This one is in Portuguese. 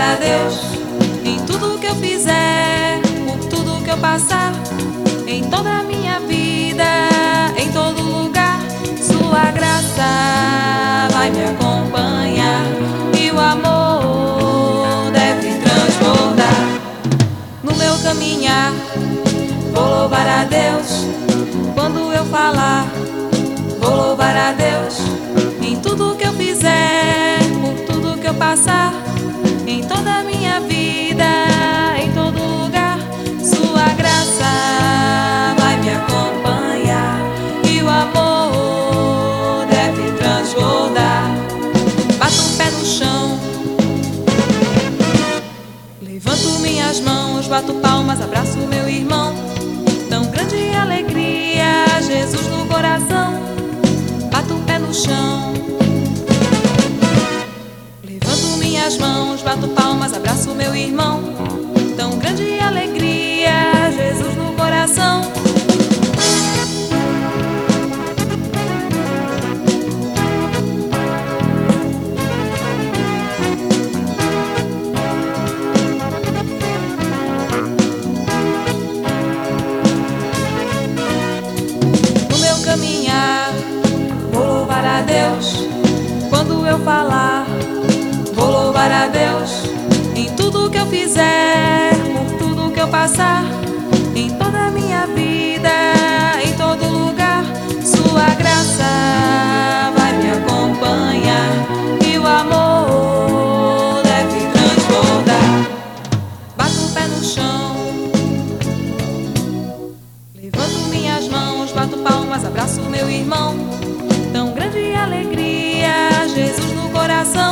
a Deus em tudo que eu fizer, por tudo que eu passar, em toda a minha vida, em todo lugar. Sua graça vai me acompanhar e o amor deve transbordar no meu caminhar. Vou louvar a Deus quando eu falar. Vou louvar a Deus passar, em toda a minha vida, em todo lugar. Sua graça vai me acompanhar e o amor deve transbordar. Bato o pé no chão, levanto minhas mãos, bato palmas, abraço meu irmão. Tão grande alegria, minhas mãos, bato palmas, abraço meu irmão. Tão grande alegria, Jesus no coração. No meu caminhar, vou louvar a Deus. Quando eu falar, louvar a Deus. Em tudo que eu fizer, por tudo que eu passar, em toda a minha vida, em todo lugar, Sua graça vai me acompanhar e o amor deve transbordar. Bato o pé no chão. Levanto minhas mãos, bato palmas, abraço meu irmão. Tão grande alegria, Jesus no coração.